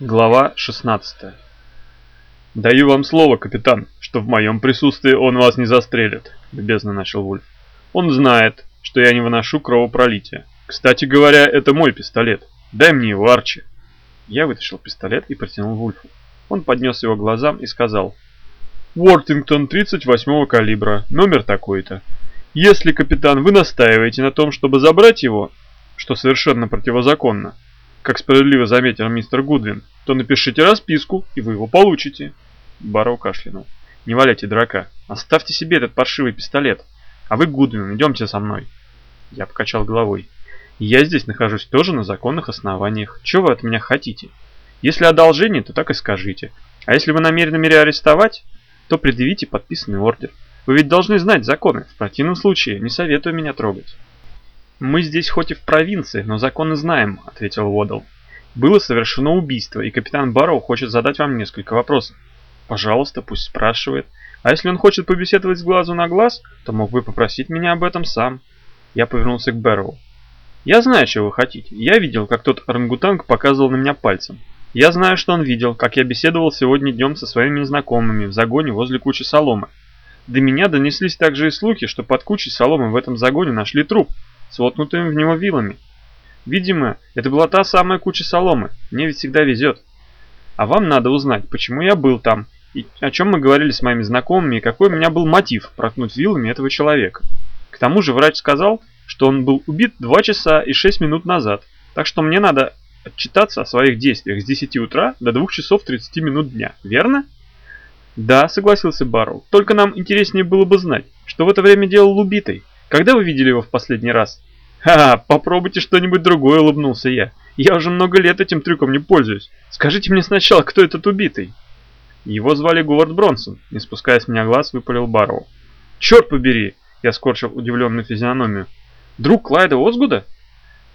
Глава 16 «Даю вам слово, капитан, что в моем присутствии он вас не застрелит», — любезно начал Вульф. «Он знает, что я не выношу кровопролития. Кстати говоря, это мой пистолет. Дай мне его, Арчи». Я вытащил пистолет и протянул Вульфу. Он поднес его глазам и сказал. «Уортингтон 38-го калибра, номер такой-то. Если, капитан, вы настаиваете на том, чтобы забрать его, что совершенно противозаконно, как справедливо заметил мистер Гудвин, то напишите расписку, и вы его получите. Барроу кашлянул. Не валяйте дурака. Оставьте себе этот паршивый пистолет. А вы, Гудвин, идемте со мной. Я покачал головой. Я здесь нахожусь тоже на законных основаниях. Чего вы от меня хотите? Если одолжение, то так и скажите. А если вы намерены меня арестовать, то предъявите подписанный ордер. Вы ведь должны знать законы. В противном случае не советую меня трогать. «Мы здесь хоть и в провинции, но законы знаем», — ответил Уодл. «Было совершено убийство, и капитан Барроу хочет задать вам несколько вопросов. Пожалуйста, пусть спрашивает. А если он хочет побеседовать с глазу на глаз, то мог бы попросить меня об этом сам». Я повернулся к Бэрроу. «Я знаю, чего вы хотите. Я видел, как тот орангутанг показывал на меня пальцем. Я знаю, что он видел, как я беседовал сегодня днем со своими знакомыми в загоне возле кучи соломы. До меня донеслись также и слухи, что под кучей соломы в этом загоне нашли труп, с воткнутыми в него вилами. Видимо, это была та самая куча соломы, мне ведь всегда везет. А вам надо узнать, почему я был там, и о чем мы говорили с моими знакомыми, и какой у меня был мотив проткнуть вилами этого человека. К тому же врач сказал, что он был убит 2 часа и 6 минут назад, так что мне надо отчитаться о своих действиях с 10 утра до 2 часов 30 минут дня, верно? Да, согласился Барроу, только нам интереснее было бы знать, что в это время делал убитый. Когда вы видели его в последний раз? Ха, попробуйте что-нибудь другое, улыбнулся я. Я уже много лет этим трюком не пользуюсь. Скажите мне сначала, кто этот убитый? Его звали Говард Бронсон, не спуская с меня глаз, выпалил Барроу. Черт побери! Я скорчил удивленную физиономию. Друг Клайда Озгуда?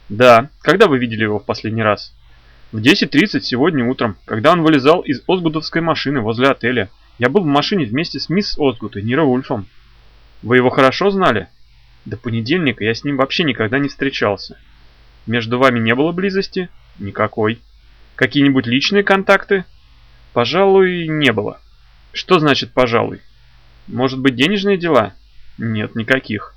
Да. Когда вы видели его в последний раз? В 10.30 сегодня утром, когда он вылезал из Озгудовской машины возле отеля. Я был в машине вместе с мисс Озгуд и Нира Ульфом. Вы его хорошо знали? До понедельника я с ним вообще никогда не встречался. Между вами не было близости? Никакой. Какие-нибудь личные контакты? Пожалуй, не было. Что значит «пожалуй»? Может быть, денежные дела? Нет, никаких.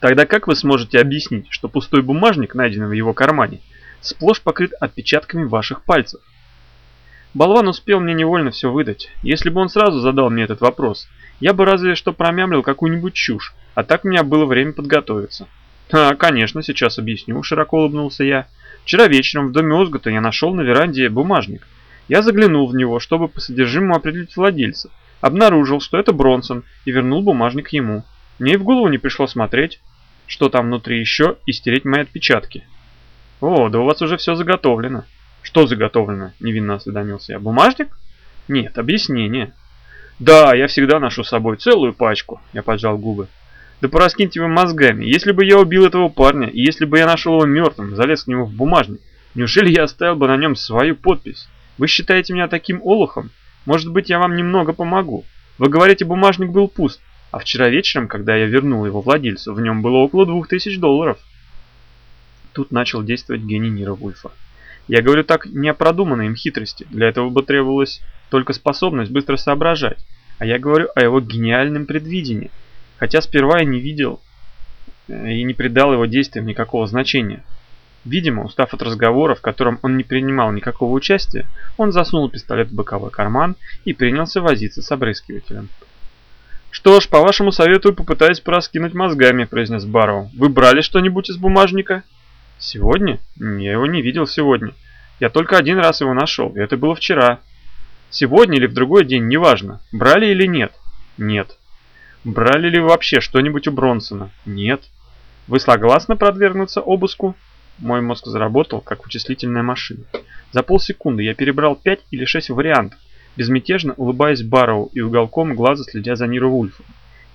Тогда как вы сможете объяснить, что пустой бумажник, найденный в его кармане, сплошь покрыт отпечатками ваших пальцев? Болван успел мне невольно все выдать. Если бы он сразу задал мне этот вопрос, я бы разве что промямлил какую-нибудь чушь, а так у меня было время подготовиться. А, конечно, сейчас объясню, широко улыбнулся я. Вчера вечером в доме Озгота я нашел на веранде бумажник. Я заглянул в него, чтобы по содержимому определить владельца. Обнаружил, что это Бронсон, и вернул бумажник ему. Мне и в голову не пришло смотреть, что там внутри еще, и стереть мои отпечатки. О, да у вас уже все заготовлено. Что заготовлено? Невинно осведомился я. Бумажник? Нет, объяснение. Да, я всегда ношу с собой целую пачку. Я поджал губы. Да пораскиньте вы мозгами. Если бы я убил этого парня, и если бы я нашел его мертвым, залез к нему в бумажник, неужели я оставил бы на нем свою подпись? Вы считаете меня таким олухом? Может быть, я вам немного помогу. Вы говорите, бумажник был пуст, а вчера вечером, когда я вернул его владельцу, в нем было около двух тысяч долларов. Тут начал действовать гений Нира Вульфа. Я говорю так не о продуманной им хитрости, для этого бы требовалась только способность быстро соображать, а я говорю о его гениальном предвидении – хотя сперва я не видел э, и не придал его действиям никакого значения. Видимо, устав от разговора, в котором он не принимал никакого участия, он засунул пистолет в боковой карман и принялся возиться с обрызгивателем. «Что ж, по вашему совету попытаюсь пораскинуть мозгами», – произнес Барроу. «Вы брали что-нибудь из бумажника?» «Сегодня? Я его не видел сегодня. Я только один раз его нашел, и это было вчера. Сегодня или в другой день, неважно. Брали или нет?» «Нет». Брали ли вообще что-нибудь у Бронсона? Нет. Вы согласны продвергнуться обыску? Мой мозг заработал, как вычислительная машина. За полсекунды я перебрал пять или шесть вариантов, безмятежно улыбаясь Барроу и уголком глаза следя за Ниро Вульфом.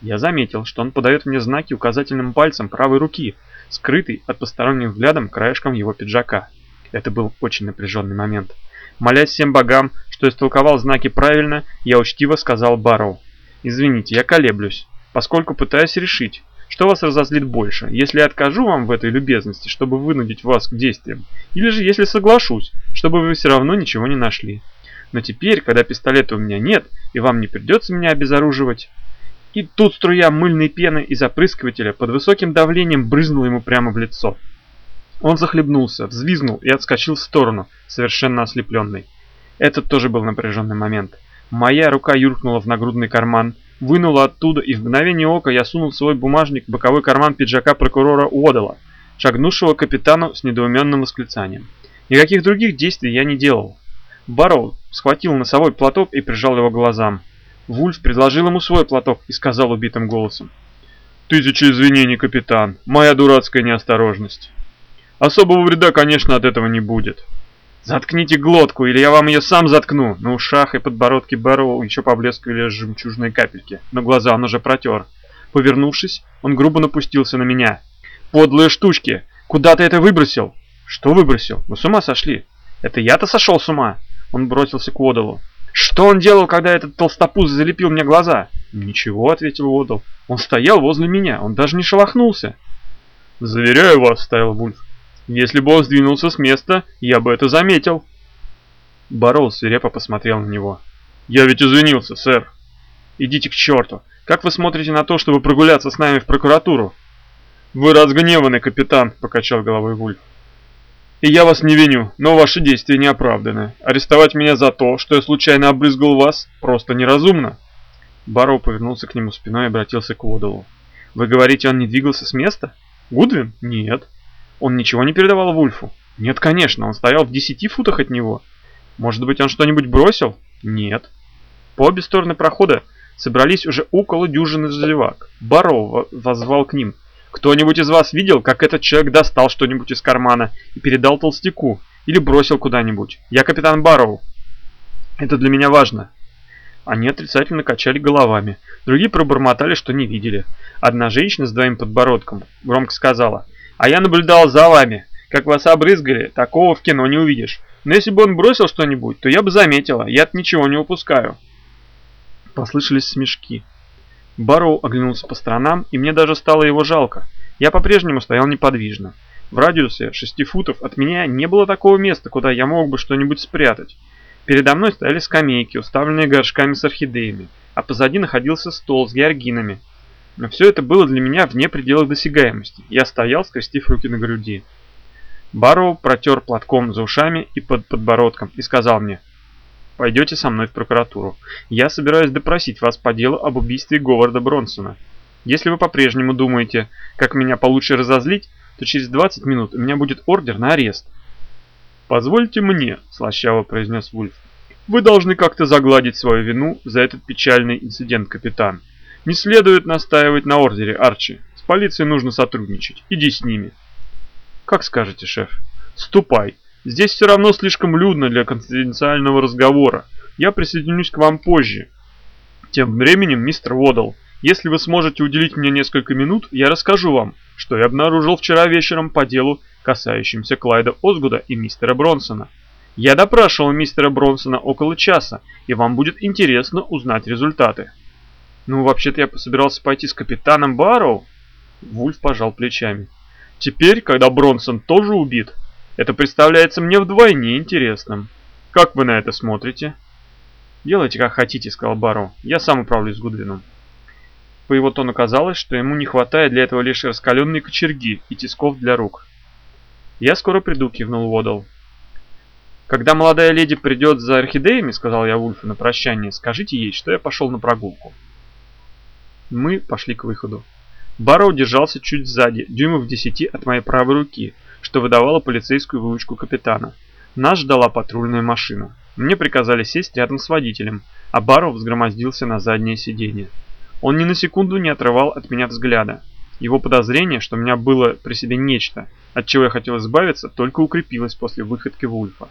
Я заметил, что он подает мне знаки указательным пальцем правой руки, скрытый от посторонних взглядом краешком его пиджака. Это был очень напряженный момент. Молясь всем богам, что истолковал знаки правильно, я учтиво сказал Барроу. Извините, я колеблюсь, поскольку пытаюсь решить, что вас разозлит больше, если я откажу вам в этой любезности, чтобы вынудить вас к действиям, или же если соглашусь, чтобы вы все равно ничего не нашли. Но теперь, когда пистолета у меня нет, и вам не придется меня обезоруживать... И тут струя мыльной пены из опрыскивателя под высоким давлением брызнула ему прямо в лицо. Он захлебнулся, взвизгнул и отскочил в сторону, совершенно ослепленный. Этот тоже был напряженный момент. Моя рука юркнула в нагрудный карман, вынула оттуда, и в мгновение ока я сунул свой бумажник в боковой карман пиджака прокурора Уодала, шагнувшего капитану с недоуменным восклицанием. Никаких других действий я не делал. Барроу схватил носовой платок и прижал его к глазам. Вульф предложил ему свой платок и сказал убитым голосом. «Тысяча извинений, капитан. Моя дурацкая неосторожность. Особого вреда, конечно, от этого не будет. Заткните глотку, или я вам ее сам заткну. На ушах и подбородке Бэрроу еще поблескивали жемчужные капельки, но глаза он уже протер. Повернувшись, он грубо напустился на меня. «Подлые штучки! Куда ты это выбросил?» «Что выбросил? Вы с ума сошли?» «Это я-то сошел с ума?» Он бросился к Водолу. «Что он делал, когда этот толстопуз залепил мне глаза?» «Ничего», — ответил Водол. «Он стоял возле меня, он даже не шелохнулся». «Заверяю вас», — ставил Вульф. Если бы он сдвинулся с места, я бы это заметил. Барроу свирепо посмотрел на него. «Я ведь извинился, сэр». «Идите к черту. Как вы смотрите на то, чтобы прогуляться с нами в прокуратуру?» «Вы разгневаны, капитан», — покачал головой Вульф. «И я вас не виню, но ваши действия не оправданы. Арестовать меня за то, что я случайно обрызгал вас, просто неразумно». Барроу повернулся к нему спиной и обратился к Уодалу. «Вы говорите, он не двигался с места?» «Гудвин? Нет». Он ничего не передавал Вульфу? Нет, конечно, он стоял в десяти футах от него. Может быть, он что-нибудь бросил? Нет. По обе стороны прохода собрались уже около дюжины зевак. Баро возвал к ним. «Кто-нибудь из вас видел, как этот человек достал что-нибудь из кармана и передал толстяку? Или бросил куда-нибудь? Я капитан Барроу. Это для меня важно». Они отрицательно качали головами. Другие пробормотали, что не видели. Одна женщина с двоим подбородком громко сказала – а я наблюдал за вами. Как вас обрызгали, такого в кино не увидишь. Но если бы он бросил что-нибудь, то я бы заметила. я от ничего не упускаю. Послышались смешки. Барроу оглянулся по сторонам, и мне даже стало его жалко. Я по-прежнему стоял неподвижно. В радиусе шести футов от меня не было такого места, куда я мог бы что-нибудь спрятать. Передо мной стояли скамейки, уставленные горшками с орхидеями, а позади находился стол с георгинами, но все это было для меня вне пределов досягаемости. Я стоял, скрестив руки на груди. Барроу протер платком за ушами и под подбородком и сказал мне, «Пойдете со мной в прокуратуру. Я собираюсь допросить вас по делу об убийстве Говарда Бронсона. Если вы по-прежнему думаете, как меня получше разозлить, то через 20 минут у меня будет ордер на арест». «Позвольте мне», – слащаво произнес Вульф. «Вы должны как-то загладить свою вину за этот печальный инцидент, капитан. Не следует настаивать на ордере, Арчи. С полицией нужно сотрудничать. Иди с ними. Как скажете, шеф. Ступай. Здесь все равно слишком людно для конфиденциального разговора. Я присоединюсь к вам позже. Тем временем, мистер Уодл, если вы сможете уделить мне несколько минут, я расскажу вам, что я обнаружил вчера вечером по делу, касающимся Клайда Озгуда и мистера Бронсона. Я допрашивал мистера Бронсона около часа, и вам будет интересно узнать результаты. «Ну, вообще-то я собирался пойти с капитаном Барроу». Вульф пожал плечами. «Теперь, когда Бронсон тоже убит, это представляется мне вдвойне интересным. Как вы на это смотрите?» «Делайте, как хотите», — сказал Барроу. «Я сам управлюсь с Гудвином». По его тону казалось, что ему не хватает для этого лишь раскаленной кочерги и тисков для рук. «Я скоро приду», — кивнул Водал. «Когда молодая леди придет за орхидеями», — сказал я Вульфу на прощание, — «скажите ей, что я пошел на прогулку». Мы пошли к выходу. Барроу держался чуть сзади, дюймов в десяти от моей правой руки, что выдавало полицейскую выучку капитана. Нас ждала патрульная машина. Мне приказали сесть рядом с водителем, а Барроу взгромоздился на заднее сиденье. Он ни на секунду не отрывал от меня взгляда. Его подозрение, что у меня было при себе нечто, от чего я хотел избавиться, только укрепилось после выходки Вульфа.